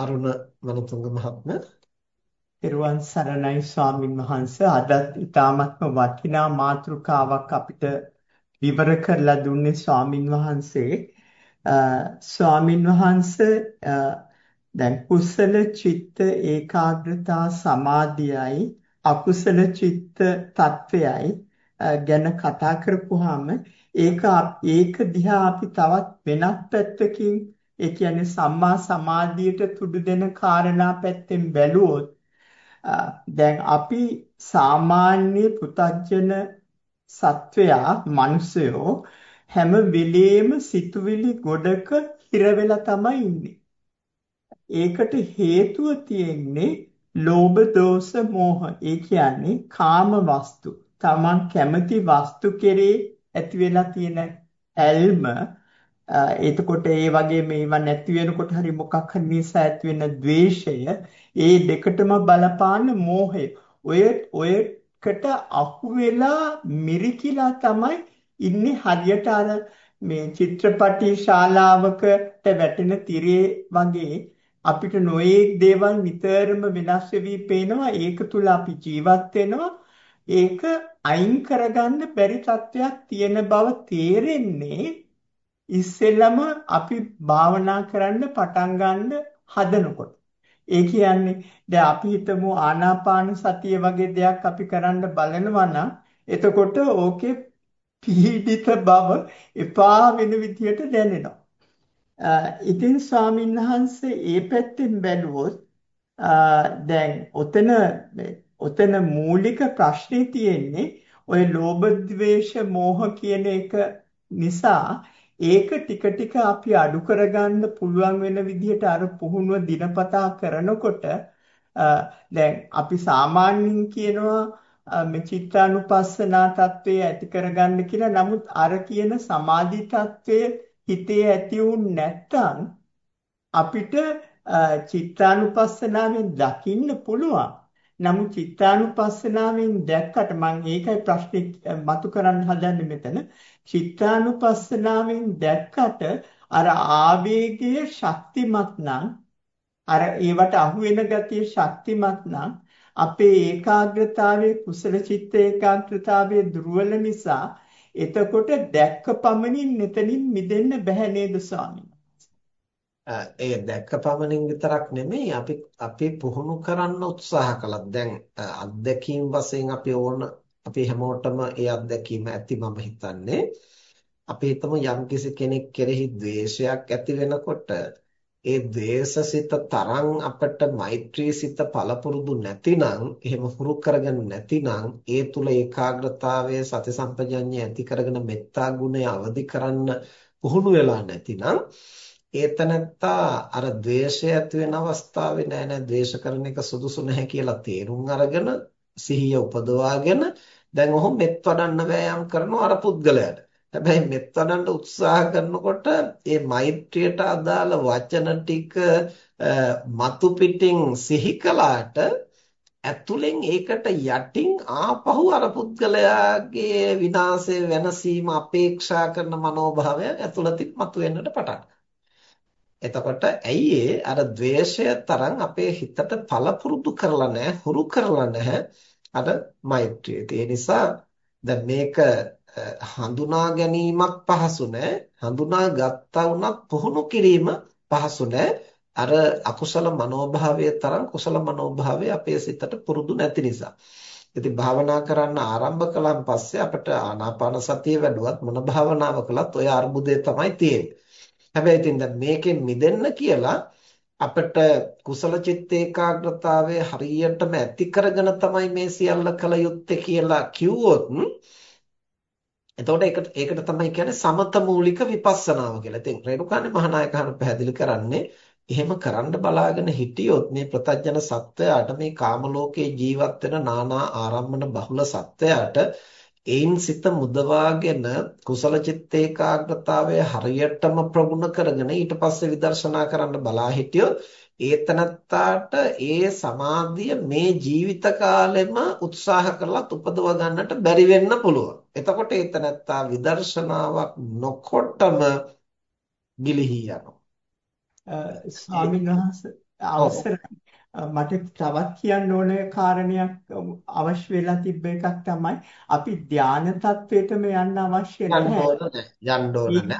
අරුණ වනතුංග මහත්මයා. පෙරුවන් සරණයි ස්වාමින් වහන්සේ. අදත් ඊ타මත්ම වටිනා මාතෘකාවක් අපිට විවර කරලා දුන්නේ ස්වාමින් වහන්සේ. ස්වාමින් වහන්සේ දැන් කුසල චිත්ත ඒකාග්‍රතා සමාධියයි අකුසල චිත්ත తත්වයයි ගැන කතා කරපුවාම ඒක ඒක දිහා අපි තවත් වෙනත් පැත්තකින් ඒ කියන්නේ සම්මා සමාධියට තුඩු දෙන කාරණා පැත්තෙන් බැලුවොත් දැන් අපි සාමාන්‍ය පුතග්ජන සත්වයා මිනිසයෝ හැම වෙලේම සිතුවිලි ගොඩක හිර වෙලා තමයි ඉන්නේ. ඒකට හේතුව තියෙන්නේ ලෝභ දෝෂ මෝහ. ඒ කියන්නේ කාම වස්තු. Taman කැමති වස්තු කෙරේ ඇති වෙලා තියෙන ඇල්ම එතකොට ඒ වගේ මේවා නැති වෙනකොට හරි මොකක් හරි නිසා ඇති වෙන द्वේෂය ඒ දෙකටම බලපාන මෝහය. ඔය ඔයකට අහු වෙලා මිරිකිලා තමයි ඉන්නේ හරියට අර මේ චිත්‍රපටි ශාලාවකට වැටෙන තිරේ වගේ. අපිට නොයේක් දේවල් නිතරම වෙනස් වෙවි පේනවා. ඒක තුල අපි ජීවත් වෙනවා. ඒක අයින් කරගන්න බැරි තත්වයක් තියෙන බව තේරෙන්නේ ඉස්සෙල්ලම අපි භාවනා කරන්න පටන් ගන්න හදනකොට ඒ කියන්නේ දැන් අපි හිතමු ආනාපාන සතිය වගේ දෙයක් අපි කරන්න බලනවා නම් එතකොට ඕකේ පීඩිත බව එපා වෙන විදියට දැනෙනවා. ඉතින් ස්වාමීන් වහන්සේ ඒ පැත්තෙන් බැලුවොත් දැන් ඔතන ඔතන මූලික ප්‍රශ්නේ තියෙන්නේ ওই ලෝභ ද්වේෂ මෝහ කියන එක නිසා ඒක ටික ටික අපි අඩු කරගන්න පුළුවන් වෙන විදිහට අර පුහුණුව දිනපතා කරනකොට දැන් අපි සාමාන්‍යයෙන් කියනවා මේ චිත්තානුපස්සනා தત્ත්වය ඇති කරගන්න කියලා. නමුත් අර කියන සමාධි தત્ත්වය හිතේ ඇති වුනේ නැත්නම් අපිට චිත්තානුපස්සනාවෙන් දකින්න පුළුවන්. නමුත් චිත්තානුපස්සනාවෙන් දැක්කට මම ඒකයි ප්‍රශ්නේ මතු කරන්න හදන්නේ මෙතන. චිත්තානුපස්සනාවෙන් දැක්කට අර ආවේගය ශක්තිමත් නම් අර ඒවට අහු වෙන ගතිය ශක්තිමත් නම් අපේ ඒකාග්‍රතාවයේ කුසල චිත්ත ඒකාග්‍රතාවයේ දුර්වල නිසා එතකොට දැක්ක පමණින් මෙතනින් මිදෙන්න බැහැ නේද ස්වාමීන් ඒ දැක්ක පමණින් විතරක් නෙමෙයි අපි අපි පුහුණු කරන්න උත්සාහ කළා. දැන් අත්දැකීම් වශයෙන් අපි ඕන අපි හැමෝටම ඒ අත්දැකීම ඇති මම හිතන්නේ. අපි හිතමු යම්කිසි කෙනෙක් කෙරෙහි ද්වේෂයක් ඇති වෙනකොට ඒ ද්වේෂසිත තරම් අපට මෛත්‍රී සිත පළපුරුදු නැතිනම් එහෙම හුරු කරගෙන නැතිනම් ඒ තුල ඒකාග්‍රතාවය සති සම්පජඤ්ඤය ඇති කරගෙන මෙත්තා ගුණය අවදි කරන්න පුහුණු වෙලා නැතිනම් ඒතනත්තා අර ද්වේෂය ඇති වෙන අවස්ථාවේ නෑ නෑ ද්වේෂ කරන එක සුදුසු නැහැ කියලා තේරුම් අරගෙන සිහිය උපදවාගෙන දැන් ඔහු මෙත් වඩන්න වෑයම් කරනවා අර පුද්ගලයාට. හැබැයි මෙත් වඩන්න උත්සාහ කරනකොට ඒ මෛත්‍රියට අදාළ වචන ටික මතු පිටින් සිහි කළාට ඇතුලෙන් ඒකට යටින් ආපහු අර පුද්ගලයාගේ විනාශය වෙනසීම අපේක්ෂා කරන මනෝභාවය ඇතුළතින් මතුවෙන්නට පටන් එතකොට ඇයි අර द्वේෂය තරම් අපේ හිතට පළපුරුදු කරලා නැහැ හුරු කරලා නැහැ අර මෛත්‍රිය. ඒ නිසා දැන් මේක හඳුනා ගැනීමක් පහසු නැහැ. හඳුනා ගත්තා වුණත් පුහුණු කිරීම පහසු නැහැ. අර අකුසල මනෝභාවය තරම් කුසල මනෝභාවය අපේ සිතට පුරුදු නැති නිසා. ඉතින් භාවනා කරන්න ආරම්භ කළාන් පස්සේ අපිට ආනාපාන සතිය වැඩුවත් මොන භාවනාව කළත් ඔය අර්බුදය තමයි තියෙන්නේ. හැබැයි ඉතින් දැන් මේකෙන් මිදෙන්න කියලා අපිට කුසල චිත්ත ඒකාග්‍රතාවය හරියටම ඇති කරගෙන තමයි මේ සියල්ල කළ යුත්තේ කියලා කිව්වොත් එතකොට ඒකට ඒකට තමයි කියන්නේ සමත මූලික විපස්සනාව කියලා. ඉතින් රේණුකානේ මහානායකහන පැහැදිලි කරන්නේ එහෙම කරන්න බලාගෙන හිටියොත් මේ ප්‍රතඥන සත්වයාට මේ කාම ලෝකේ ජීවත් වෙන නානා ආරම්මන බහුල සත්වයාට එයින් සිත මුදවාගෙන කුසල චිත්ත ඒකාග්‍රතාවය හරියටම ප්‍රගුණ කරගෙන ඊට පස්සේ විදර්ශනා කරන්න බලා හිටියොත් ඒතනත්තාට ඒ සමාධිය මේ ජීවිත කාලෙම උත්සාහ කරලා උපදව ගන්නට බැරි වෙන්න පුළුවන්. එතකොට ඒතනත්තා විදර්ශනාවක් නොකොටම ගිලිහි යනවා. ස්වාමීන් වහන්සේ ඔව්. අවසරයි මට තවත් කියන්න ඕන කාරණයක් අවශ්‍ය වෙලා තිබ්බ එකක් තමයි අපි ධාන තත්වයටම යන්න අවශ්‍ය නැහැ. යන්න ඕන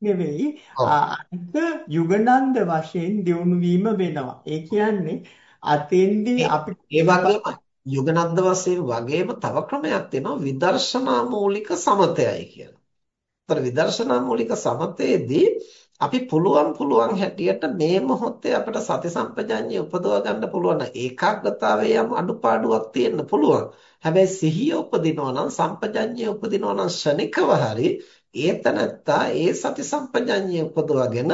නෙවෙයි. අනික යුගනන්ද වශයෙන් දියුණු වීම වෙනවා. ඒ කියන්නේ අතෙන්දී ඒ අපිට ඒ වගේම යුගනන්ද වශයෙන් වගේම තව ක්‍රමයක් තියෙනවා විදර්ශනා මූලික සමතයයි කියලා. ඒතර විදර්ශනා මූලික සමතේදී අපි පුළුවන් පුළුවන් හැටියට මේ මොහොතේ අපිට සති සම්පජාඤ්ඤය උපදව ගන්න පුළුවන් ඒකාග්‍රතාවයේ යම් අඩුපාඩුවක් තියෙන්න පුළුවන්. හැබැයි සිහිය උපදිනවා නම් සම්පජාඤ්ඤය උපදිනවා නම් ශනිකව හරි ඒතනත්තා ඒ සති සම්පජාඤ්ඤය උපදවගෙන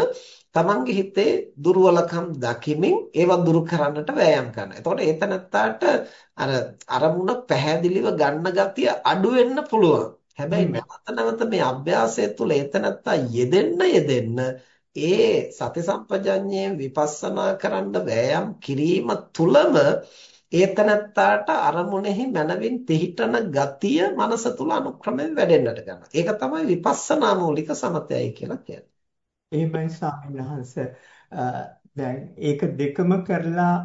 තමන්ගේ හිතේ දුර්වලකම් දකිමින් ඒවා දුරු කරන්නට වෑයම් කරනවා. එතකොට ඒතනත්තාට අර අරමුණ පැහැදිලිව ගන්න ගතිය අඩු වෙන්න පුළුවන්. හැබැයි නැවත නැවත මේ අභ්‍යාසය තුළ එතනත්තා යෙදෙන්න යෙදෙන්න ඒ සති සම්පජඤ්ඤයෙන් විපස්සනා කරන්න වෑයම් කිරීම තුළම ඒතනත්තාට අරමුණෙහි මනවින් පිහිටන ගතිය මනස තුල අනුක්‍රමයෙන් වැඩෙන්නට ගන්නවා. ඒක තමයි විපස්සනා මූලික සමතයයි කියලා කියන්නේ. එහෙමයි ස්වාමීන් වහන්සේ. දැන් ඒක දෙකම කරලා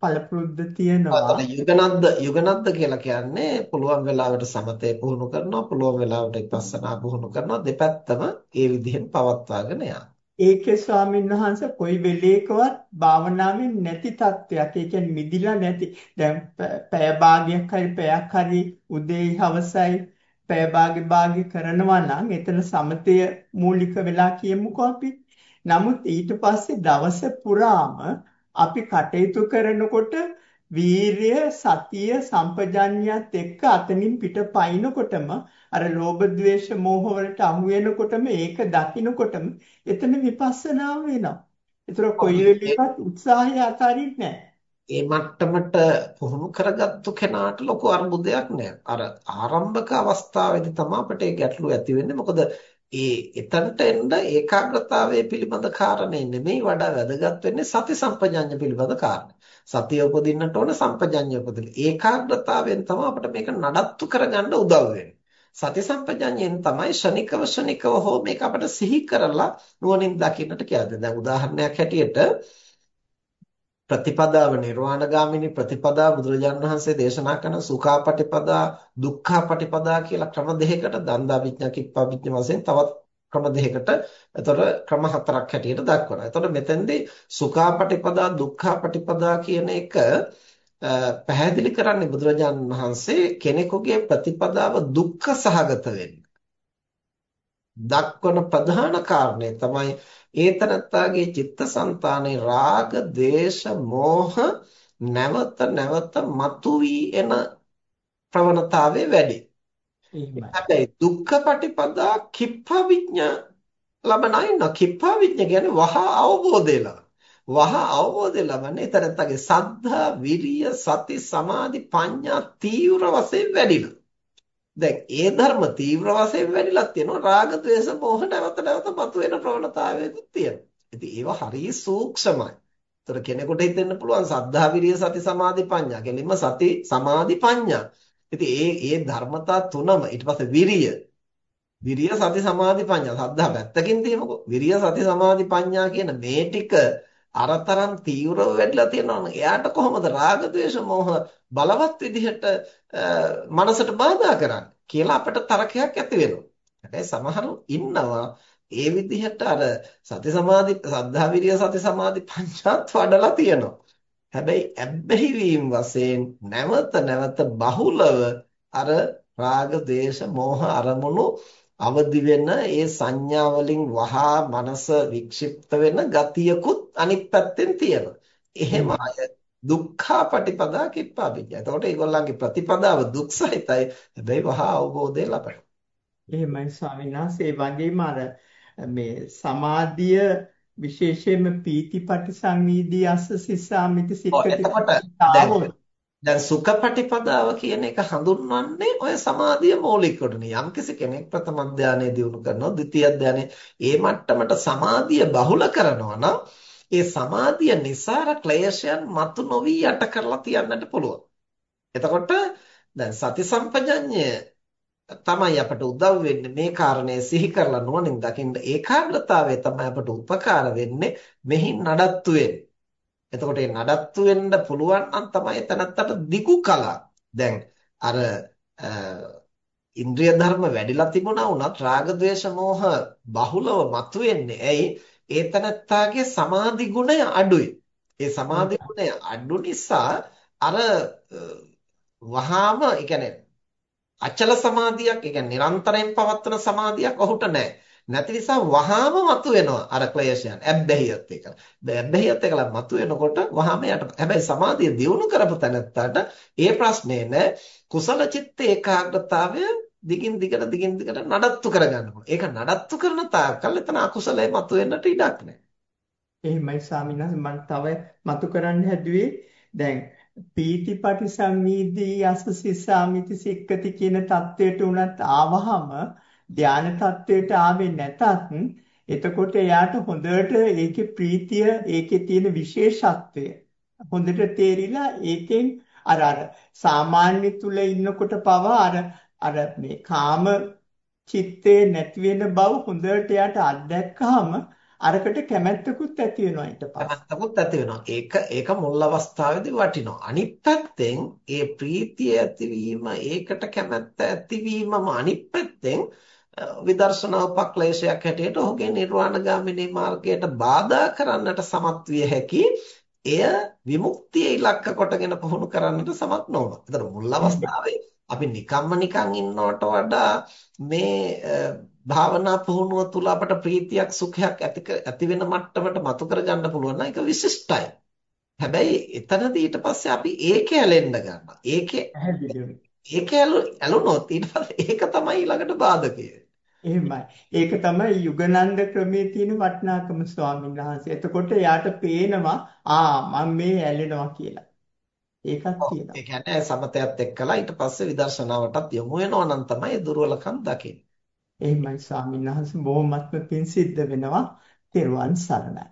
පළපුරුද්ද තියෙනවා. යුගනද්ද යුගනද්ද කියලා කියන්නේ පුළුවන් වෙලාවට සමතේ පුහුණු කරනවා පුළුවන් වෙලාවට විපස්සනා පුහුණු කරනවා දෙපැත්තම ඒ විදිහෙන් පවත්වාගෙන යනවා. ඒකේ ස්වාමීන් වහන්සේ කොයි වෙලේකවත් භාවනාවෙන් නැති තත්වයක්. ඒ කියන්නේ මිදිලා නැති. දැන් පැය භාගයක් හරි පැයක් හරි උදේ හවසයි පැය භාගෙ භාගෙ කරනවා නම් එතන සමතය මූලික වෙලා කියමුකෝ අපි. නමුත් ඊට පස්සේ දවස පුරාම අපි කටයුතු කරනකොට වීරිය සතිය සම්පජඤ්ඤයත් එක්ක අතනින් පිට පයින්නකොටම අර ලෝභ ද්වේෂ මෝහ වලට අහු වෙනකොටම ඒක දකින්නකොටම එතන විපස්සනා වෙනවා. ඒතර කොයි වෙලෙකත් උත්සාහය අතාරින්නේ නැහැ. ඒ මට්ටමට පුහුණු කරගත්තු කෙනාට ලොකු අර්බුදයක් නෑ. අර ආරම්භක අවස්ථාවේදී තමයි අපිට ඒ ගැටලුව ඇති වෙන්නේ. මොකද ඒ එතනට එන්න ඒකාග්‍රතාවයේ පිළිබඳ කාරණේ නෙමෙයි වඩා වැදගත් වෙන්නේ සති සම්පජඤ්ඤ පිළිබඳ කාරණේ. සතිය උපදින්නට ඕන සම්පජඤ්ඤ උපදින්න. ඒකාග්‍රතාවයෙන් තමයි අපිට මේක නඩත්තු කරගන්න උදව් වෙන්නේ. සති සම්පජඤ්ඤයෙන් තමයි ශනිකව ශනිකව හෝ මේක අපිට සිහි කරලා නුවණින් දකින්නට කියන්නේ. දැන් උදාහරණයක් හැටියට ප්‍රතිපදාව නිර්වාණගාමිනී ප්‍රතිපදා බුදුරජාණන් වහන්සේ දේශනා කරන සුඛාපටිපදා දුක්ඛාපටිපදා කියලා ක්‍රම දෙකකට දන්දා විඥා කිප්පා විඥා වශයෙන් තවත් ක්‍රම දෙකකට එතකොට ක්‍රම හතරක් හැටියට දක්වනවා. එතකොට මෙතෙන්දී සුඛාපටිපදා දුක්ඛාපටිපදා කියන එක පැහැදිලි කරන්නේ බුදුරජාණන් වහන්සේ කෙනෙකුගේ ප්‍රතිපදාව දුක්ඛ සහගත වෙන්න. දක්වන ප්‍රධාන කාරණය තමයි ඒතනත්තාගේ චිත්තසංතානේ රාග, ద్వේෂ, මෝහ නැවත නැවත මතුවී එන ප්‍රවණතාවය වැඩි. හැබැයි දුක්ඛ පටිපදා කිප්පා විඥා ලබනයි නකිප්පා විඥා කියන්නේ වහා අවබෝධය ලබන. වහා අවබෝධය ලබන්නේ ඒතරත්තගේ සද්ධා, විරිය, සති, සමාධි, ප්‍රඥා තීව්‍ර වශයෙන් වැඩිලා. දැන් ඒ ධර්ම තීව්‍ර වශයෙන් වැඩිලා තියෙනවා රාග ద్వේෂ මෝහ නැවත නැවත මතුවෙන ප්‍රවණතාවයකුත් තියෙනවා. ඉතින් ඒවා හරිය සූක්ෂමයි. ඒතර කෙනෙකුට හිතෙන්න පුළුවන් සද්ධා විරිය සති සමාධි ප්‍රඥා. කෙලින්ම සති සමාධි ප්‍රඥා. ඉතින් ඒ ඒ ධර්මතා තුනම ඊට පස්සේ විරිය විරිය සති සමාධි ප්‍රඥා සද්ධා පැත්තකින් තියමුකෝ. විරිය සති සමාධි ප්‍රඥා කියන මේ ටික අරතරන් තීව්‍රව වැඩිලා තියෙනවනේ. එයාට කොහොමද රාග ద్వේෂ මෝහ බලවත් විදිහට මනසට බාධා කරන්නේ කියලා අපිට තරකයක් ඇති වෙනවා. හැබැයි සමහරු ඉන්නවා ඒ විදිහට අර සති සමාධි සද්ධා විරිය සති සමාධි පඤ්චාත් වඩලා තියෙනවා. හැබැයි ඇබ්බැහි වීම වශයෙන් නැවත නැවත බහුලව අර රාග, දේශ, මෝහ අරමුණු අවදි වෙන ඒ සංඥා වලින් වහා මනස වික්ෂිප්ත වෙන ගතියකුත් අනිත් පැත්තෙන් තියෙනවා. එහෙම අය දුක්ඛා පටිපදා කිප්පාවිජ්ජා. එතකොට ඒගොල්ලන්ගේ ප්‍රතිපදාව දුක් සහිතයි. හැබැයි වහා අවබෝධය ලබනවා. එහෙමයි ස්වාමීන් වහන්සේ වගේම අර මේ සමාධිය විශේෂයෙන්ම පීතිපටි සංවීදී අස්ස සිස්සාමිති සික්කති දැන් සුඛපටිපදාව කියන එක හඳුන්වන්නේ ඔය සමාධිය මූලික කොටනේ. යම්කිසි කෙනෙක් ප්‍රථම ධානය දිනු කරනවා, ද්විතීය ධානය ඒ මට්ටමට සමාධිය බහුල කරනවා නම් ඒ සමාධිය නිසා ක්ලේශයන් මතු නොවි යට කරලා තියන්නට පුළුවන්. එතකොට දැන් සති සම්පජඤ්ඤය තමයි අපට උදව් වෙන්නේ මේ කාරණය සිහි කරලා නුවණින් දකින්න ඒකාග්‍රතාවය තමයි අපට උපකාර වෙන්නේ මෙහි නඩත්තු වෙන්නේ. එතකොට මේ නඩත්තු වෙන්න පුළුවන් නම් තමයි එතනත්තට දිගු කලක්. දැන් අර ඉන්ද්‍රිය ධර්ම වැඩිලා තිබුණා වුණත් රාග ద్వේෂ මෝහ බහුලව මතුවෙන්නේ. ඇයි? ඒතනත්තාගේ සමාධි ගුණය අඩුයි. ඒ සමාධි ගුණය අඩු නිසා අර වහාම ඒ කියන්නේ අචල සමාධියක්, ඒ කියන්නේ නිරන්තරයෙන් පවත්වන සමාධියක් ඔහුට නැහැ. නැති නිසා වහාම මතුවෙනවා අර ක්ලේශයන්. ඇබ්බැහියත් එක. ඇබ්බැහියත් එකලා මතුවෙනකොට වහාම යට. හැබැයි සමාධිය දියුණු කරපු තැනත්තාට ඒ ප්‍රශ්නේ නෑ. කුසල චිත්ත ඒකාග්‍රතාවය දිගින් දිගට දිගින් දිගට නඩත්තු කරගන්න ඕන. ඒක නඩත්තු කරන තාක්කල් එතන අකුසලයේ මතුවෙන්නට ඉඩක් නැහැ. එහෙමයි ස්වාමීන් වහන්සේ මම තව මතු කරන්න හැදුවේ දැන් පීති පටිසම්මීදී යස සිස්සාමිති සික්කති කියන தത്വයට උනත් ආවහම ධාන தത്വයට ආවේ නැතත් එතකොට එයාට හොඳට ඒකේ ප්‍රීතිය ඒකේ තියෙන විශේෂත්වය හොඳට තේරිලා ඒකෙන් අර අර සාමාන්‍ය තුල ඉන්නකොට පවා අර අර මේ කාම චිත්තේ නැති වෙන බව හොඳට යට අත්දැක්කහම අරකට කැමැත්තකුත් ඇති වෙනවා ඊට පස්සේ. කැමැත්තකුත් ඇති වෙනවා. ඒක ඒක මුල් අවස්ථාවේදී වටිනවා. අනිත් පැත්තෙන් ඒ ප්‍රීතිය ඇතිවීම, ඒකට කැමැත්ත ඇතිවීමම අනිත් පැත්තෙන් විදර්ශනා උපක්ලේශයක් හැටියට ඔහුගේ නිර්වාණගාමිනී මාර්ගයට බාධා කරන්නට සමත් විය හැකි එය විමුක්තිය ඉලක්ක කොටගෙන පුහුණු කරන්නට සමත් නොවනවා. ඒතර මුල් අවස්ථාවේ අපි නිකම්ම නිකන් ඉන්නවට වඩා මේ භාවනා පුහුණුව තුළ අපට ප්‍රීතියක් සුඛයක් ඇති ඇති වෙන මට්ටමට මතු කරගන්න පුළුවන් නම් ඒක විශිෂ්ටයි. හැබැයි එතනදී ඊට පස්සේ අපි ඒකේ ඇලෙන්න ගන්නවා. ඒකේ ඒකේ ඇලුනොත් ඊට පස්සේ ඒක තමයි ඊළඟට බාධකය. එහෙමයි. ඒක තමයි යුගනන්ද ක්‍රමයේ තියෙන වටිනාකම ස්වාමීන් වහන්සේ. එතකොට යාට පේනවා ආ මම මේ ඇලෙනවා කියලා. ඒකක් තියෙනවා. ඒ කියන්නේ සමතයත් එක්කලා ඊට පස්සේ විදර්ශනාවටත් යොමු වෙනවා නම් තමයි දුර්වලකම් දකින්නේ. එහෙමයි ස්වාමීන් වහන්සේ බොහොමත්ම පිං සිද්ධ වෙනවා. තෙරුවන් සරණයි.